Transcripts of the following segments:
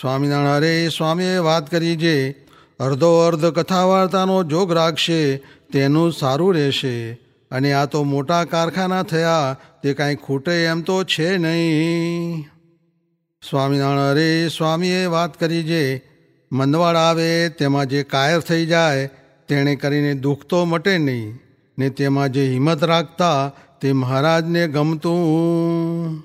સ્વામિનારાયણ હરે સ્વામીએ વાત કરી જે અર્ધો અર્ધ કથા વાર્તાનો જોગ રાખશે, તેનું સારું રહેશે. અને આ તો મોટા કારખાના થયા, તે કાંઈ ખૂટે એમ તો છે નહીં. સ્વામિનારાયણ અરે સ્વામીએ વાત કરી જે મંદવાડ આવે, તેમાં જે કાયર થઈ જાય, તેણે કરીને દુઃખ તો મટે નહીં. ને તેમાં જે હિંમત રાખતા, તે મહારાજને ગમતું.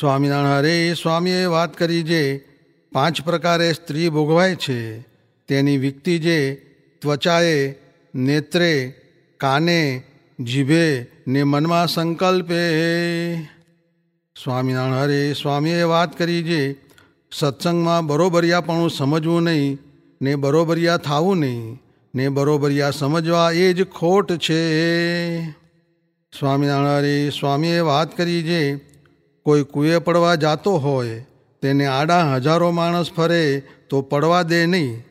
સ્વામિનારાયણ અરે સ્વામીએ વાત કરી જે પાંચ પ્રકારે સ્ત્રી ભોગવાય છે. તેની વિકતિ જે ત્વચાએ નેત્રે, કાને, જીભે ને મનમાં સંકલ્પે. સ્વામિનારાયણ હરે સ્વામીએ વાત કરી જે સત્સંગમાં બરોબરિયાપણું સમજવું નહીં, ને બરોબરિયા થવું નહીં, ને બરોબરિયા સમજવા એ જ ખોટ છે. સ્વામિનારાયણ હરે સ્વામીએ વાત કરી જે કોઈ કુએ પડવા જાતો હોય તેને આડા હજારો માણસ ફરે તો પડવા દે નહીં.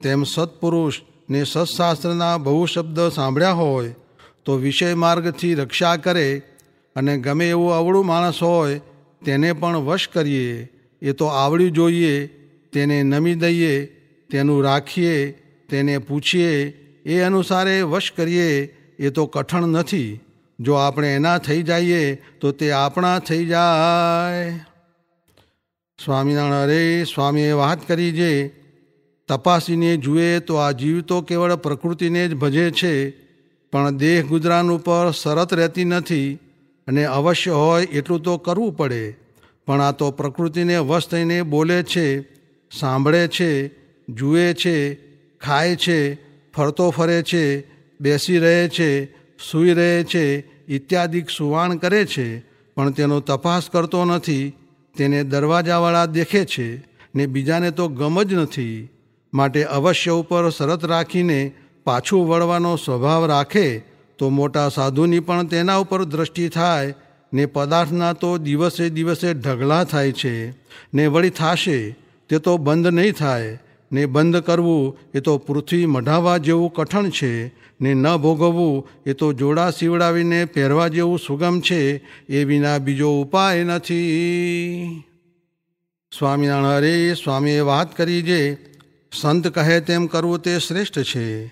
તેમ સત્પુરુષ ને સત્શાસ્ત્રના બહુ શબ્દ સાંભળ્યા હોય, તો વિષય માર્ગથી રક્ષા કરે અને ગમે એવું અવળું માણસ હોય, તેને પણ વશ કરીએ. એ તો આવડ્યું જોઈએ, તેને નમી દઈએ, તેનું રાખીએ, તેને પૂછીએ, એ અનુસારે વશ કરીએ, એ તો કઠણ નથી. જો આપણે એના થઈ જઈએ, તો તે આપણા થઈ જાય. સ્વામિનારાયણ, અરે સ્વામીએ વાત કરી જે, તપાસીને જુએ તો આ જીવ તો કેવળ પ્રકૃતિને જ ભજે છે, પણ દેહ ગુજરાન ઉપર શરત રહેતી નથી અને અવશ્ય હોય એટલું તો કરવું પડે. પણ આ તો પ્રકૃતિને વશ થઈને બોલે છે, સાંભળે છે, જુએ છે, ખાય છે, ફરતો ફરે છે, બેસી રહે છે, સૂઈ રહે છે, ઇત્યાદિક સુવાણ કરે છે, પણ તેનો તપાસ કરતો નથી તેને દરવાજાવાળા દેખે છે ને બીજાને તો ગમ જ નથી, માટે અવશ્ય ઉપર શરત રાખીને પાછું વળવાનો સ્વભાવ રાખે તો મોટા સાધુની પણ તેના ઉપર દ્રષ્ટિ થાય ને પદાર્થના તો દિવસે દિવસે ઢગલા થાય છે ને વળી થાશે, તે તો બંધ નહીં થાય ને બંધ કરવું એ તો પૃથ્વી મઢાવવા જેવું કઠણ છે, ને ન ભોગવવું એ તો જોડા સીવડાવીને પહેરવા જેવું સુગમ છે, એ વિના બીજો ઉપાય નથી. સ્વામિનારાયણ અરે સ્વામીએ વાત કરી જે, સંત કહે તેમ કરવું તે શ્રેષ્ઠ છે,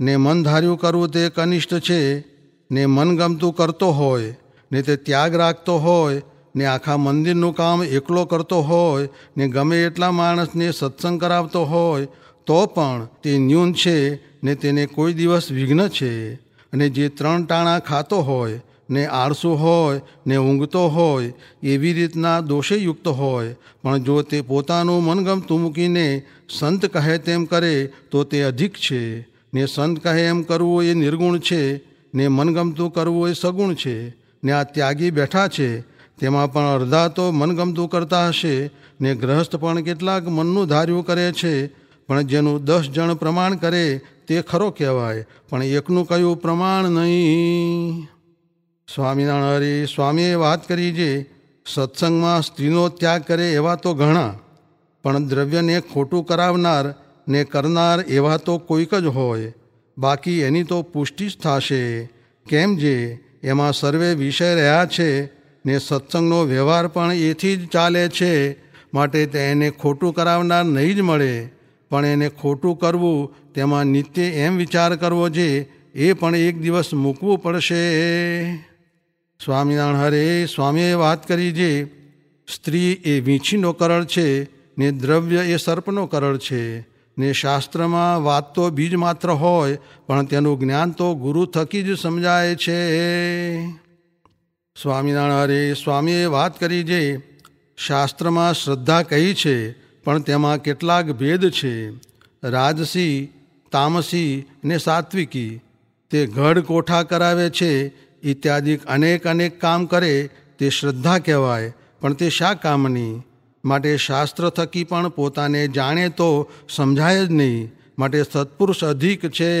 ને મન ધાર્યું કરવું તે કનિષ્ઠ છે, ને મનગમતું કરતો હોય, ને તે ત્યાગ રાખતો હોય ને આખા મંદિરનું કામ એકલો કરતો હોય, ને ગમે એટલા માણસને સત્સંગ કરાવતો હોય, તો પણ તે ન્યૂન છે ને તેને કોઈ દિવસ વિઘ્ન છે. અને જે ત્રણ ટાણા ખાતો હોય, ને આળસુ હોય, ને ઊંઘતો હોય, એવી રીતના દોષેયુક્ત હોય. પણ જો તે પોતાનું મનગમતું મૂકીને સંત કહે તેમ કરે, તો તે અધિક છે. ને સંત કહે એમ કરવું એ નિર્ગુણ છે, ને મનગમતું કરવું એ સગુણ છે. ને આ ત્યાગી બેઠા છે તેમાં પણ અડધા તો મનગમતું કરતા હશે ને ગ્રહસ્થ પણ કેટલાક મનનું ધાર્યું કરે છે, પણ જેનું દસ જણ પ્રમાણ કરે તે ખરો કહેવાય, પણ એકનું કયું પ્રમાણ નહીં? સ્વામિનારાયણ હરે, સ્વામીએ વાત કરી જે, સત્સંગમાં સ્ત્રીનો ત્યાગ કરે એવા તો ઘણા, પણ દ્રવ્યને ખોટું કરાવનાર ને કરનાર એવા તો કોઈક જ હોય, બાકી એની તો પુષ્ટિ જ થશે. કેમ જે, એમાં સર્વે વિષય રહ્યા છે ને સત્સંગનો વ્યવહાર પણ એથી જ ચાલે છે. માટે તેને ખોટું કરાવનાર નહીં જ મળે. પણ એને ખોટું કરવું તેમાં નિત્ય એમ વિચાર કરવો છે એ પણ એક દિવસ મૂકવું પડશે. સ્વામિનારાયણ હરે સ્વામીએ વાત કરી જે સ્ત્રી એ વીંછીનો કરળ છે ને દ્રવ્ય એ સર્પનો કરળ છે. ને શાસ્ત્રમાં વાત તો બીજ માત્ર હોય, પણ તેનું જ્ઞાન તો ગુરુ થકી જ સમજાય છે. સ્વામિનારાયણ હરે, સ્વામીએ વાત કરી જે શાસ્ત્રમાં શ્રદ્ધા કહી છે, પણ તેમાં કેટલાક ભેદ છે. રાજસી, તામસી ને સાત્વિકી, તે ગઢ કોઠા કરાવે છે, ઇત્યાદિ અનેક અનેક કામ કરે, તે શ્રદ્ધા કહેવાય, પણ તે શા કામની? માટે શાસ્ત્ર થકી પણ પોતાને જાણે તો સમજાય જ નહીં, માટે સત્પુરુષ અધિક છે.